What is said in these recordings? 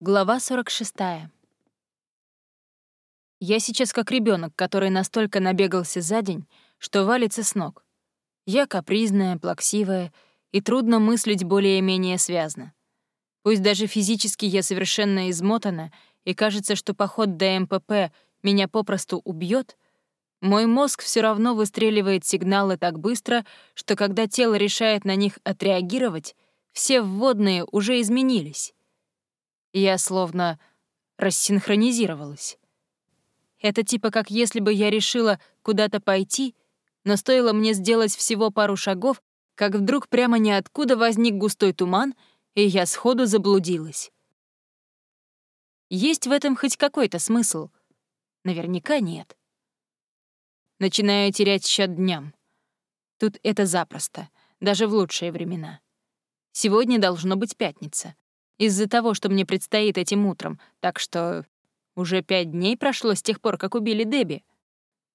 Глава 46. Я сейчас как ребенок, который настолько набегался за день, что валится с ног. Я капризная, плаксивая, и трудно мыслить более-менее связно. Пусть даже физически я совершенно измотана, и кажется, что поход до МПП меня попросту убьет, мой мозг все равно выстреливает сигналы так быстро, что когда тело решает на них отреагировать, все вводные уже изменились. Я словно рассинхронизировалась. Это типа как если бы я решила куда-то пойти, но стоило мне сделать всего пару шагов, как вдруг прямо ниоткуда возник густой туман, и я сходу заблудилась. Есть в этом хоть какой-то смысл? Наверняка нет. Начинаю терять счет дням. Тут это запросто, даже в лучшие времена. Сегодня должно быть пятница из-за того, что мне предстоит этим утром, так что уже пять дней прошло с тех пор, как убили Дебби.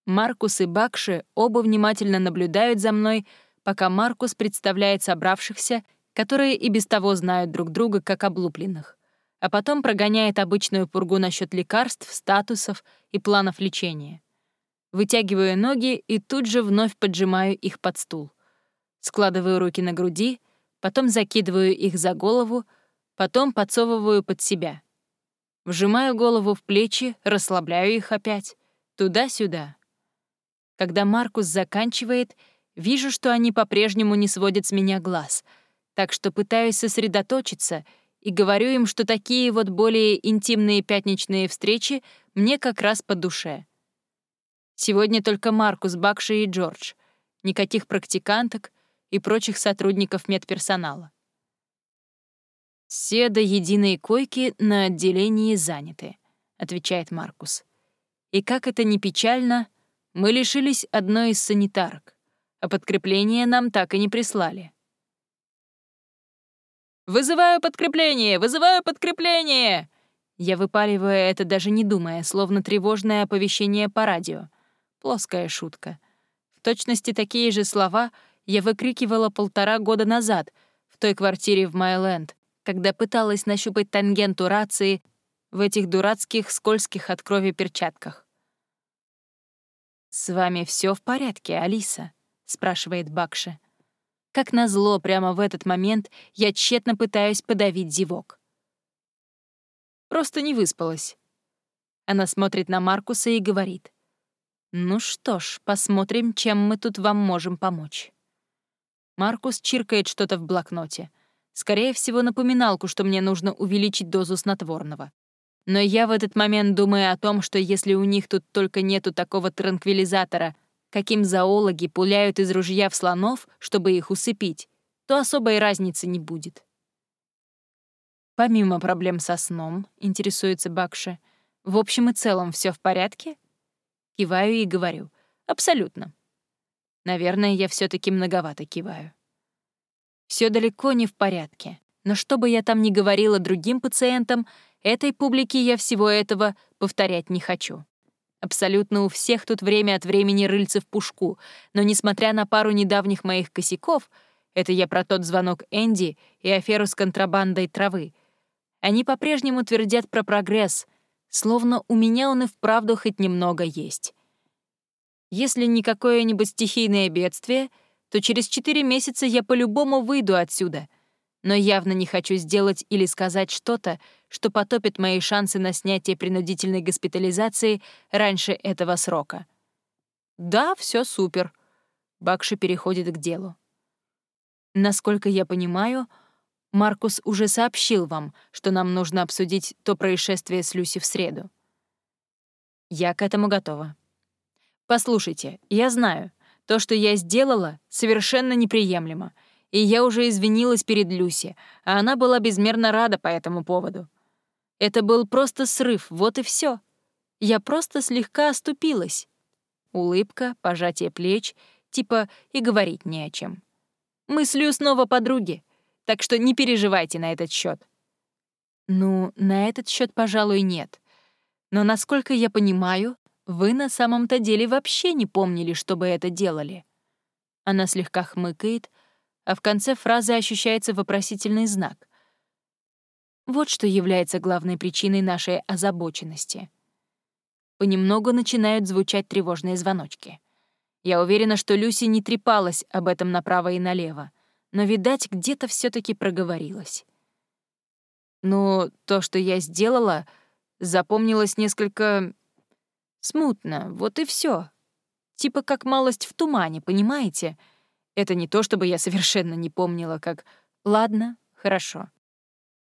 Маркус и Бакши оба внимательно наблюдают за мной, пока Маркус представляет собравшихся, которые и без того знают друг друга как облупленных, а потом прогоняет обычную пургу насчет лекарств, статусов и планов лечения. Вытягиваю ноги и тут же вновь поджимаю их под стул. Складываю руки на груди, потом закидываю их за голову — потом подсовываю под себя. Вжимаю голову в плечи, расслабляю их опять, туда-сюда. Когда Маркус заканчивает, вижу, что они по-прежнему не сводят с меня глаз, так что пытаюсь сосредоточиться и говорю им, что такие вот более интимные пятничные встречи мне как раз по душе. Сегодня только Маркус, Бакши и Джордж. Никаких практиканток и прочих сотрудников медперсонала. «Все до единой койки на отделении заняты», — отвечает Маркус. «И как это ни печально, мы лишились одной из санитарок, а подкрепление нам так и не прислали». «Вызываю подкрепление! Вызываю подкрепление!» Я выпаливаю это, даже не думая, словно тревожное оповещение по радио. Плоская шутка. В точности такие же слова я выкрикивала полтора года назад в той квартире в Майленд, когда пыталась нащупать тангенту рации в этих дурацких, скользких от крови перчатках. «С вами все в порядке, Алиса?» — спрашивает Бакша. Как назло, прямо в этот момент я тщетно пытаюсь подавить зевок. Просто не выспалась. Она смотрит на Маркуса и говорит. «Ну что ж, посмотрим, чем мы тут вам можем помочь». Маркус чиркает что-то в блокноте. Скорее всего, напоминалку, что мне нужно увеличить дозу снотворного. Но я в этот момент думаю о том, что если у них тут только нету такого транквилизатора, каким зоологи пуляют из ружья в слонов, чтобы их усыпить, то особой разницы не будет. Помимо проблем со сном, интересуется Бакша, в общем и целом все в порядке? Киваю и говорю. Абсолютно. Наверное, я все таки многовато киваю. Все далеко не в порядке. Но что бы я там ни говорила другим пациентам, этой публике я всего этого повторять не хочу. Абсолютно у всех тут время от времени рыльце в пушку, но несмотря на пару недавних моих косяков, это я про тот звонок Энди и аферу с контрабандой травы, они по-прежнему твердят про прогресс, словно у меня он и вправду хоть немного есть. Если не какое-нибудь стихийное бедствие — то через четыре месяца я по-любому выйду отсюда. Но явно не хочу сделать или сказать что-то, что потопит мои шансы на снятие принудительной госпитализации раньше этого срока. Да, все супер. Бакши переходит к делу. Насколько я понимаю, Маркус уже сообщил вам, что нам нужно обсудить то происшествие с Люси в среду. Я к этому готова. Послушайте, я знаю, то, что я сделала, совершенно неприемлемо, и я уже извинилась перед Люси, а она была безмерно рада по этому поводу. Это был просто срыв, вот и все. Я просто слегка оступилась. Улыбка, пожатие плеч, типа и говорить не о чем. Мы с Лю снова подруги, так что не переживайте на этот счет. Ну, на этот счет, пожалуй, нет. Но, насколько я понимаю, вы на самом-то деле вообще не помнили, чтобы это делали. Она слегка хмыкает, а в конце фразы ощущается вопросительный знак. Вот что является главной причиной нашей озабоченности. Понемногу начинают звучать тревожные звоночки. Я уверена, что Люси не трепалась об этом направо и налево, но, видать, где-то все таки проговорилась. Ну, то, что я сделала, запомнилось несколько смутно, вот и все. Типа как малость в тумане, понимаете? Это не то, чтобы я совершенно не помнила, как... Ладно, хорошо.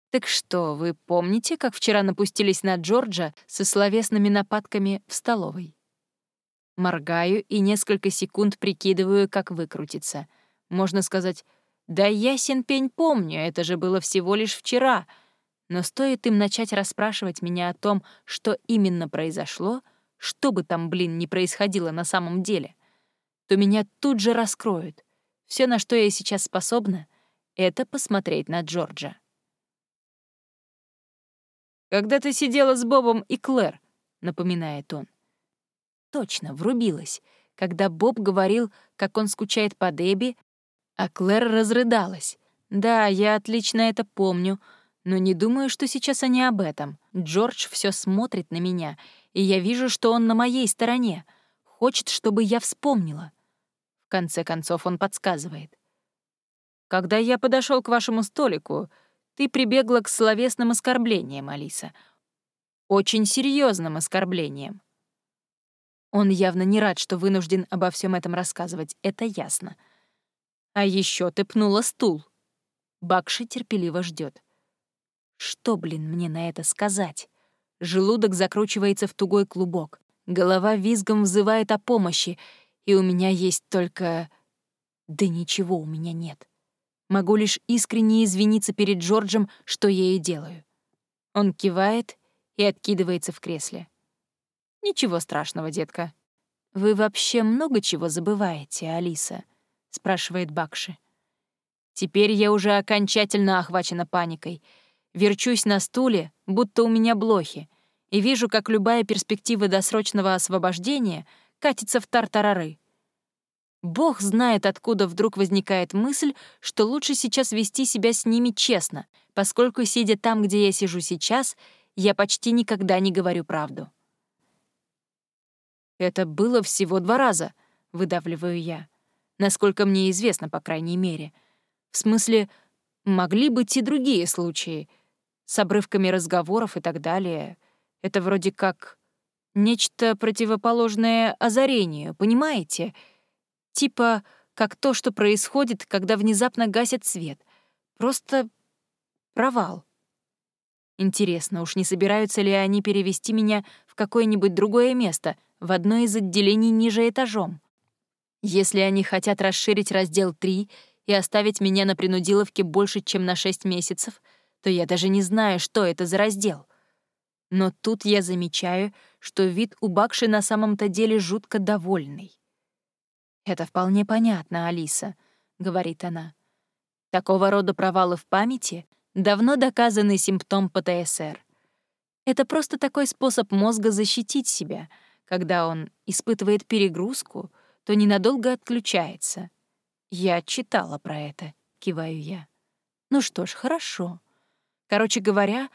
Так что, вы помните, как вчера напустились на Джорджа со словесными нападками в столовой? Моргаю и несколько секунд прикидываю, как выкрутиться. Можно сказать, да ясен пень помню, это же было всего лишь вчера. Но стоит им начать расспрашивать меня о том, что именно произошло, что бы там, блин, ни происходило на самом деле, то меня тут же раскроют. Все, на что я сейчас способна, — это посмотреть на Джорджа. «Когда ты сидела с Бобом и Клэр», — напоминает он. Точно, врубилась, когда Боб говорил, как он скучает по Дебби, а Клэр разрыдалась. Да, я отлично это помню, но не думаю, что сейчас они об этом. Джордж все смотрит на меня, и я вижу, что он на моей стороне. Хочет, чтобы я вспомнила. В конце концов он подсказывает. «Когда я подошел к вашему столику, ты прибегла к словесным оскорблениям, Алиса. Очень серьезным оскорблениям. Он явно не рад, что вынужден обо всем этом рассказывать, это ясно. А еще ты пнула стул. Бакши терпеливо ждет. Что, блин, мне на это сказать? Желудок закручивается в тугой клубок. Голова визгом взывает о помощи, и у меня есть только... Да ничего у меня нет. Могу лишь искренне извиниться перед Джорджем, что я и делаю. Он кивает и откидывается в кресле. «Ничего страшного, детка». «Вы вообще много чего забываете, Алиса?» — спрашивает Бакши. Теперь я уже окончательно охвачена паникой. Верчусь на стуле, будто у меня блохи, и вижу, как любая перспектива досрочного освобождения катится в тартарары. Бог знает, откуда вдруг возникает мысль, что лучше сейчас вести себя с ними честно, поскольку, сидя там, где я сижу сейчас, я почти никогда не говорю правду. Это было всего два раза, выдавливаю я. Насколько мне известно, по крайней мере. В смысле, могли быть и другие случаи. С обрывками разговоров и так далее. Это вроде как нечто противоположное озарению, понимаете? Типа как то, что происходит, когда внезапно гасят свет. Просто провал. Интересно, уж не собираются ли они перевести меня в какое-нибудь другое место, в одно из отделений ниже этажом? Если они хотят расширить раздел 3 и оставить меня на принудиловке больше, чем на 6 месяцев, то я даже не знаю, что это за раздел. Но тут я замечаю, что вид у Бакши на самом-то деле жутко довольный. «Это вполне понятно, Алиса», — говорит она. «Такого рода провалы в памяти давно доказанный симптом ПТСР. Это просто такой способ мозга защитить себя. Когда он испытывает перегрузку, то ненадолго отключается. Я читала про это, киваю я. Ну что ж, хорошо. Короче говоря,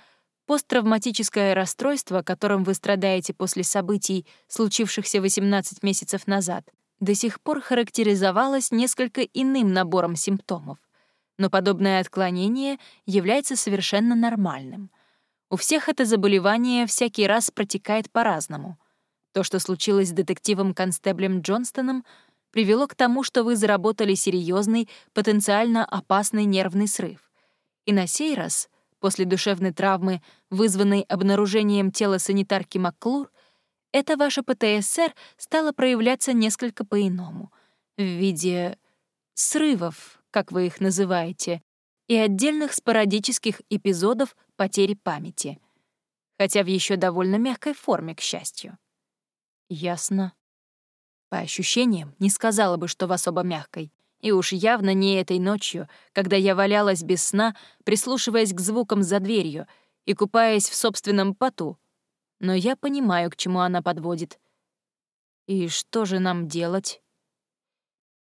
посттравматическое расстройство, которым вы страдаете после событий, случившихся 18 месяцев назад, до сих пор характеризовалось несколько иным набором симптомов — но подобное отклонение является совершенно нормальным. У всех это заболевание всякий раз протекает по-разному. То, что случилось с детективом-констеблем Джонстоном, привело к тому, что вы заработали серьезный, потенциально опасный нервный срыв. И на сей раз, после душевной травмы, вызванной обнаружением тела санитарки Макклур, это ваше ПТСР стало проявляться несколько по-иному, в виде срывов, как вы их называете, и отдельных спорадических эпизодов потери памяти, хотя в еще довольно мягкой форме, к счастью. Ясно. По ощущениям, не сказала бы, что в особо мягкой. И уж явно не этой ночью, когда я валялась без сна, прислушиваясь к звукам за дверью и купаясь в собственном поту. Но я понимаю, к чему она подводит. И что же нам делать?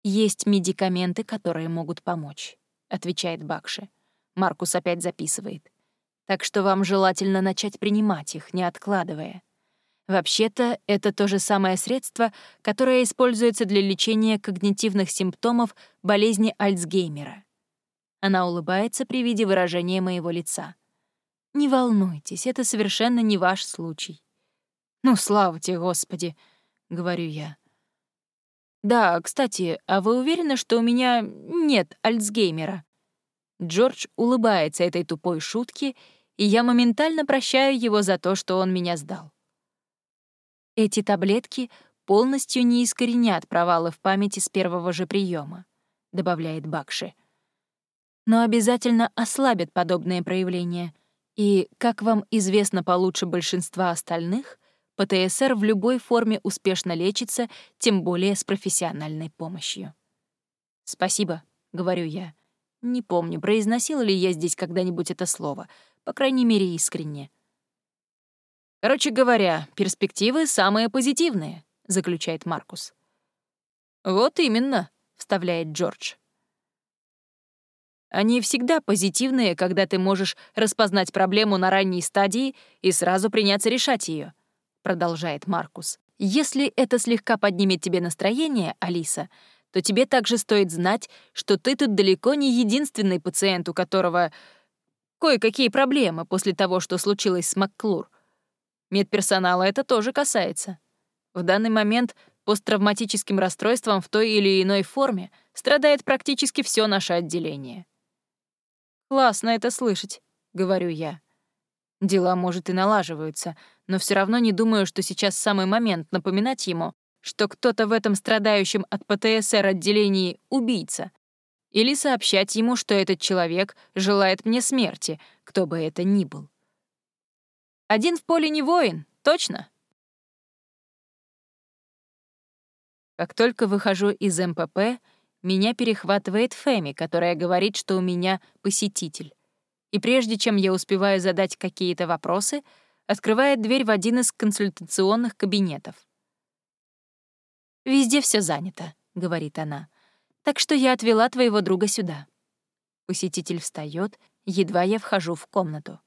«Есть медикаменты, которые могут помочь», — отвечает Бакши. Маркус опять записывает. Так что вам желательно начать принимать их, не откладывая. Вообще-то, это то же самое средство, которое используется для лечения когнитивных симптомов болезни Альцгеймера. Она улыбается при виде выражения моего лица. Не волнуйтесь, это совершенно не ваш случай. Ну, слава тебе, Господи, — говорю я. Да, кстати, а вы уверены, что у меня нет Альцгеймера? Джордж улыбается этой тупой шутке, и я моментально прощаю его за то, что он меня сдал. Эти таблетки полностью не искоренят провалы в памяти с первого же приема, добавляет Бакши. Но обязательно ослабят подобные проявления. И, как вам известно получше большинства остальных, ПТСР в любой форме успешно лечится, тем более с профессиональной помощью. «Спасибо», — говорю я. Не помню, произносила ли я здесь когда-нибудь это слово, по крайней мере, искренне. Короче говоря, перспективы самые позитивные, заключает Маркус. Вот именно, вставляет Джордж. Они всегда позитивные, когда ты можешь распознать проблему на ранней стадии и сразу приняться решать ее, продолжает Маркус. Если это слегка поднимет тебе настроение, Алиса, то тебе также стоит знать, что ты тут далеко не единственный пациент, у которого кое-какие проблемы после того, что случилось с Макклур. Медперсонала это тоже касается. В данный момент посттравматическим расстройством в той или иной форме страдает практически все наше отделение. «Классно это слышать», — говорю я. Дела, может, и налаживаются, но все равно не думаю, что сейчас самый момент напоминать ему, что кто-то в этом страдающем от ПТСР отделении убийца, или сообщать ему, что этот человек желает мне смерти, кто бы это ни был. Один в поле не воин, точно? Как только выхожу из МПП, меня перехватывает Фэми, которая говорит, что у меня посетитель. И прежде чем я успеваю задать какие-то вопросы, открывает дверь в один из консультационных кабинетов. «Везде все занято», — говорит она. «Так что я отвела твоего друга сюда». Посетитель встает, едва я вхожу в комнату.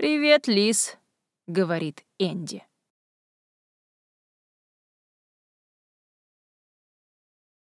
«Привет, Лис», — говорит Энди.